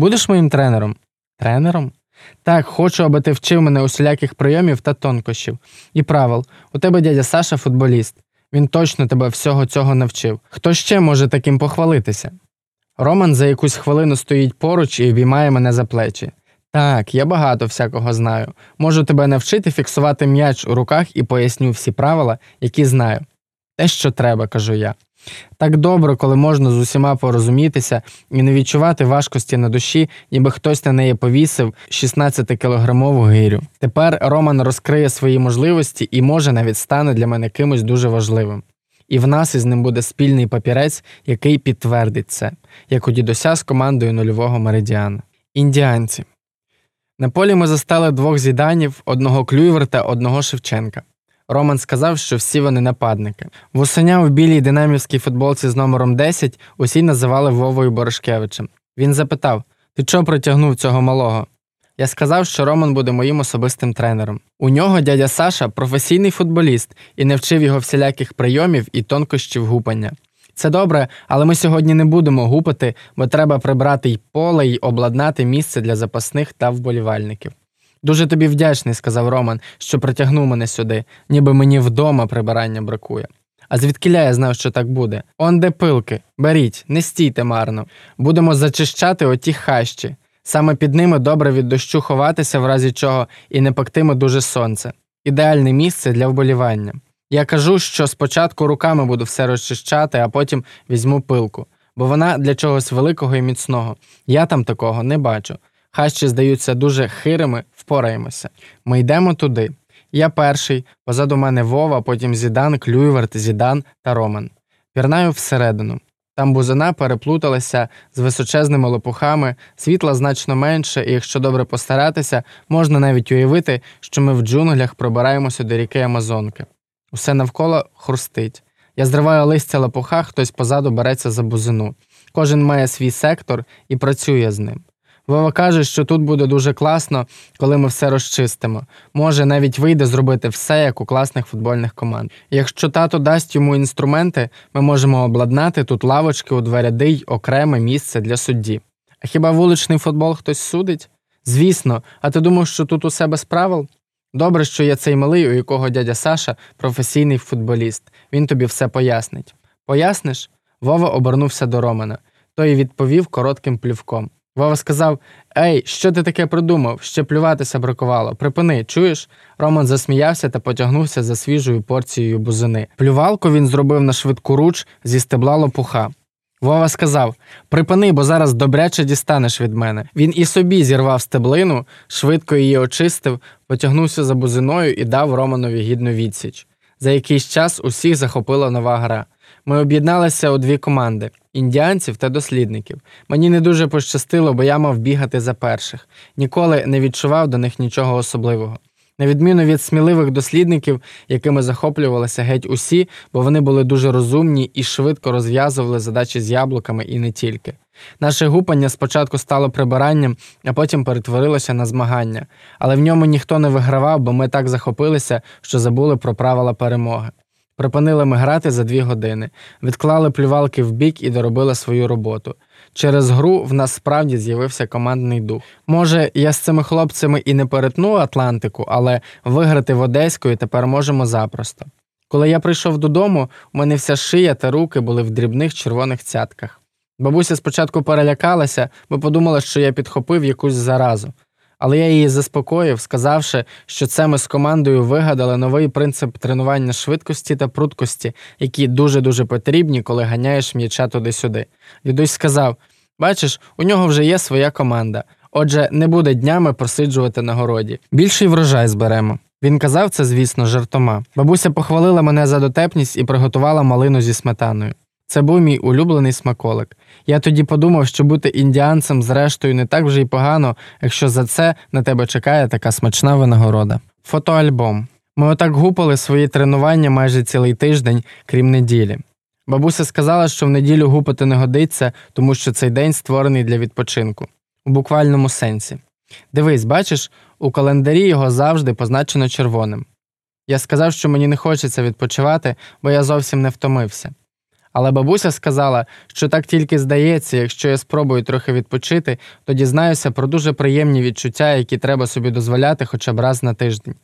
Будеш моїм тренером? Тренером? Так, хочу, аби ти вчив мене усіляких прийомів та тонкощів. І правил, у тебе дядя Саша футболіст. Він точно тебе всього цього навчив. Хто ще може таким похвалитися? Роман за якусь хвилину стоїть поруч і обіймає мене за плечі. Так, я багато всякого знаю. Можу тебе навчити фіксувати м'яч у руках і поясню всі правила, які знаю. Те, що треба, кажу я. Так добре, коли можна з усіма порозумітися і не відчувати важкості на душі, ніби хтось на неї повісив 16-кілограмову гирю. Тепер Роман розкриє свої можливості і може навіть стане для мене кимось дуже важливим. І в нас із ним буде спільний папірець, який підтвердить це, як у дідуся з командою нульового меридіана. Індіанці. На полі ми застали двох зіданів, одного Клюйверта, одного Шевченка. Роман сказав, що всі вони нападники. Вусеня у білій динамівській футболці з номером 10 усі називали Вовою Борошкевичем. Він запитав: Ти чого притягнув цього малого? Я сказав, що Роман буде моїм особистим тренером. У нього дядя Саша професійний футболіст і не вчив його всіляких прийомів і тонкощів гупання. Це добре, але ми сьогодні не будемо гупати, бо треба прибрати й поле й обладнати місце для запасних та вболівальників. Дуже тобі вдячний, сказав Роман, що притягнув мене сюди, ніби мені вдома прибирання бракує. А звідкиля я знав, що так буде? Он де пилки, беріть, не стійте марно. Будемо зачищати оті хащі. Саме під ними добре від дощу ховатися, в разі чого, і не пектиме дуже сонце. Ідеальне місце для вболівання. Я кажу, що спочатку руками буду все розчищати, а потім візьму пилку, бо вона для чогось великого і міцного. Я там такого не бачу. Хащі здаються дуже хирими, впораємося. Ми йдемо туди. Я перший, позаду мене Вова, потім Зідан, Клюйверт, Зідан та Роман. Пірнаю всередину. Там бузина переплуталася з височезними лопухами, світла значно менше, і якщо добре постаратися, можна навіть уявити, що ми в джунглях пробираємося до ріки Амазонки. Усе навколо хрустить. Я зриваю листя лопуха, хтось позаду береться за бузину. Кожен має свій сектор і працює з ним. Вова каже, що тут буде дуже класно, коли ми все розчистимо. Може, навіть вийде зробити все, як у класних футбольних команд. Якщо тато дасть йому інструменти, ми можемо обладнати тут лавочки у два ряди й окреме місце для судді. А хіба вуличний футбол хтось судить? Звісно, а ти думав, що тут усе без правил? Добре, що є цей малий, у якого дядя Саша професійний футболіст. Він тобі все пояснить. Поясниш? Вова обернувся до Романа. Той відповів коротким плівком. Вова сказав: Ей, що ти таке придумав? Ще плюватися бракувало. Припини, чуєш? Роман засміявся та потягнувся за свіжою порцією бузини. Плювалку він зробив на швидку руч зі стебла лопуха. Вова сказав Припини, бо зараз добряче дістанеш від мене. Він і собі зірвав стеблину, швидко її очистив, потягнувся за бузиною і дав Романові гідну відсіч. За якийсь час усіх захопила нова гра. Ми об'єдналися у дві команди індіанців та дослідників. Мені не дуже пощастило, бо я мав бігати за перших. Ніколи не відчував до них нічого особливого. На відміну від сміливих дослідників, якими захоплювалися геть усі, бо вони були дуже розумні і швидко розв'язували задачі з яблуками і не тільки. Наше гупання спочатку стало прибиранням, а потім перетворилося на змагання, але в ньому ніхто не вигравав, бо ми так захопилися, що забули про правила перемоги. Припинили ми грати за дві години, відклали плювалки в бік і доробили свою роботу. Через гру в нас справді з'явився командний дух. Може, я з цими хлопцями і не перетну Атлантику, але виграти в Одеської тепер можемо запросто. Коли я прийшов додому, у мене вся шия та руки були в дрібних червоних цятках. Бабуся спочатку перелякалася, бо подумала, що я підхопив якусь заразу. Але я її заспокоїв, сказавши, що це ми з командою вигадали новий принцип тренування швидкості та пруткості, які дуже-дуже потрібні, коли ганяєш м'яча туди-сюди. Дідусь сказав: Бачиш, у нього вже є своя команда. Отже, не буде днями просиджувати на городі. Більший врожай зберемо. Він казав це, звісно, жартома. Бабуся похвалила мене за дотепність і приготувала малину зі сметаною. Це був мій улюблений смаколик. Я тоді подумав, що бути індіанцем, зрештою, не так вже й погано, якщо за це на тебе чекає така смачна винагорода. Фотоальбом. Ми отак гупали свої тренування майже цілий тиждень, крім неділі. Бабуся сказала, що в неділю гупати не годиться, тому що цей день створений для відпочинку, у буквальному сенсі. Дивись, бачиш, у календарі його завжди позначено червоним. Я сказав, що мені не хочеться відпочивати, бо я зовсім не втомився. Але бабуся сказала, що так тільки здається, якщо я спробую трохи відпочити, то дізнаюся про дуже приємні відчуття, які треба собі дозволяти хоча б раз на тиждень.